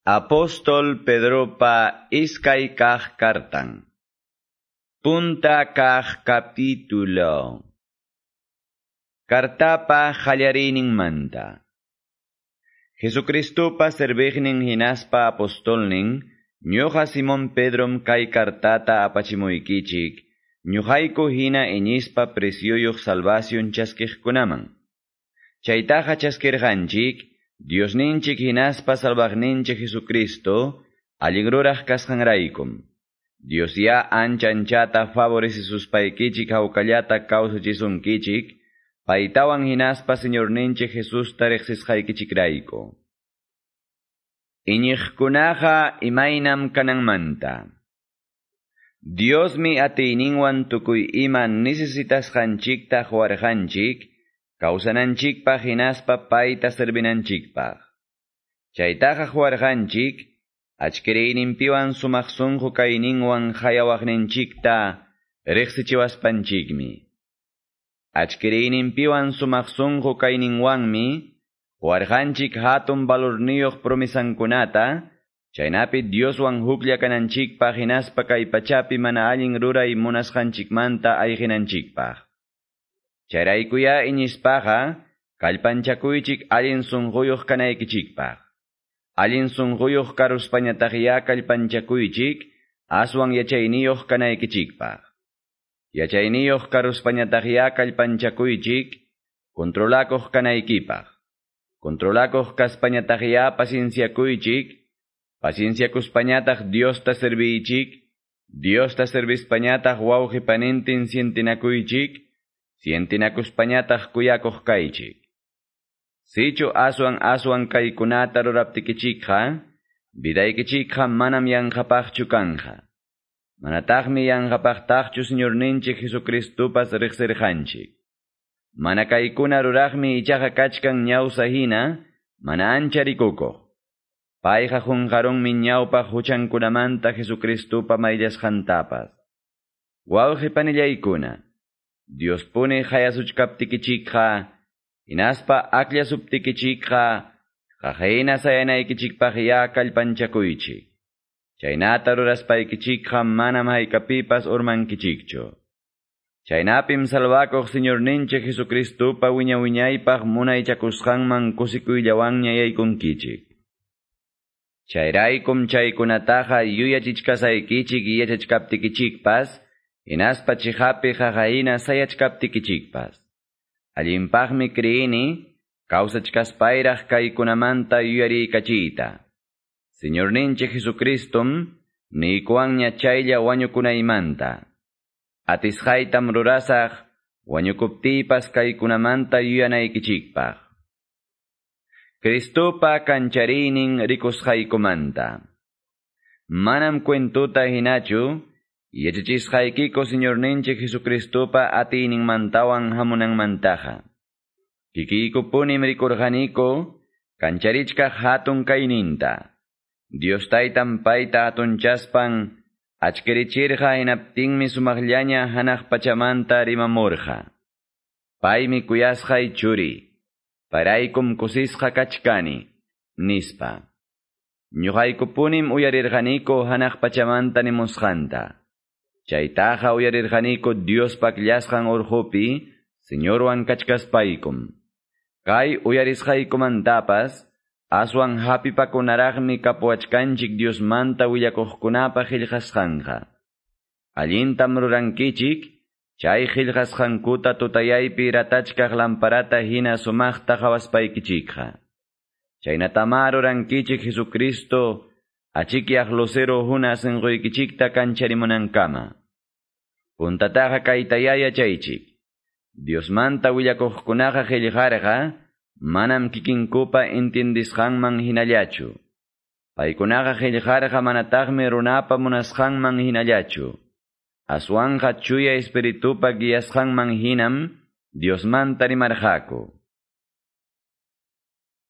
Apóstol Pedropa iskay kah kartan. Punta kah capítulo. Kartapa hallarinin manta. Jesucristupa servignin hinaspa apostolnin, ñoja Simón Pedrom kay kartata apachimuikichik, ñujaiko hina eñispa precioyoq salvación chaskijkunaman. Chaytaja chaskirjanchik, Diosninchik hinaspa salvagninchik Jesucristo, aligruraj kasqanraykum. Dios ya ancha anchata favorecisuspaykichik hawkallata kawsachisunkichik, paitawan hinaspa Señorninchik Jesús tarexisqaykichikrayku. Iñiqkunaqa imaynam kananmanta. Diosmi atiyninwan tukuy ima necesitasqanchikta huarqanchik, kawsananchikpaq hinaspa payta servinanchikpaq. Chaytaqa huarqanchik, achkiriyninpiwan sumaq sunqu kayninwan hayawaqninchikta riqsichiwaspanchikmi. Achkiriyninpiwan sumaq sunqu kayninwanmi, huarqanchik hatun valorniyuq promisankunata, chaynapi Dioswan huklla kananchikpaq hinaspa kay pachapi mana allin ruray munasqanchikmanta ayqinanchikpaq. Charaykuya iñispaqa, kallpanchakuychik allin sunquyuq kanaykichikpaq. Allin sunquyuq karuspañataqya kallpanchakuychik, aswan yachayniyuq kanaykichikpaq. Yachayniyuq karuspañataqya kallpanchakuychik, kontrolakuq kanaykipaq. Kontrolakuq kaspañataqya pacienciakuychik, pacienciakuspañataq Diosta serviychik, Diosta servispañataq wawqipanintin sientinakuychik, sientinakuspañataq kuyakuq kaychik. Sichu aswan aswan kaykunata ruraptikichikqa, vidaykichikqa manam yanqapaqchu kanqa. Manataqmi yanqapaqtaqchu Señorninchik Jesucristupas riqsirqanchik. Mana kaykuna ruraqmi ichaqa kachkan ñawsa hina, mana ancha rikukuq. Payqa junqarunmi ñawpaq huchankunamanta Jesucristupa mayllasqantapas. Wawqi panillaykuna. Dios pone hayasuchkaptikichikqa, hinaspa akllasuaptikichikqa, qaqayna sayanaykichikpaq ya kallpanchakuychik. Chaynata ruraspaykichikqa manam haykapipas urmankichikchu. Chaynapim salvakuq Señorninchik Jesucristupa wiña wiñaypaq munaychakusqanman kusikuyllawanña yaykunkichik. Chayraykum chaykunataqa yuyachichkasaykichik yachachkaptikichikpas, Hinaspa chihapi qaqayna sayachkaptikichikpas. Allinpaqmi kriini, kawsachkaspayrak kaykunamanta yuyariykachiyta. Señorninchik Jesucristum, niykuwanña chaylla wañukunaymanta. Atisqaytam rurasaq, wañukuptiypas kaykunamanta yuyanaykichikpaq. Cristupa kanchariynin rikusqaykumanta. Manam cuentuta hinachu, Yachachisqaykiko Señorninchik Jesucristupa atiyninmantawan hamunanmantaqa. Kikiykupunim rikurqaniko, kancharichkaq hatun kayninta. Dios taytan payta hatunchaspan, achkirichirqa hinaptinmi sumaqllaña hanaq pachamanta rimamurqa. Paymi kuyasqay churi, paraykum kusisqa kachkani, nispa. Ñuqaykupunim uyarirqaniko hanaq pachamanta nimusqanta. Chaytaqa uyarirqaniko Dios pakillasqan urhupi, Señorwan kachkaspaykum. Kay uyarisqaykumantapas, aswan hapipakunaraqmi kapuachkanchik Diosmanta willakuqkunapa qillqasqanqa. Allintam rurankichik, chay qillqasqankuta tutayaypi ratachkaq lamparata hina sumaqta qawaspaykichikqa. Chaynatama rurankichik Jesucristo, achikyaq lucero huna sinquykichikta kancharimunankama. Puntataqa kaytayaya chaychik. Diosmanta willakuqkunaqa qillqarqa, manam kikinkupa intindisqanman hinallachu. Paykunaqa qillqarqa manataqmi runapa munasqanman hinallachu. Aswanqa chuya espiritupa guiasqanman hinam, Diosmanta rimarqaku.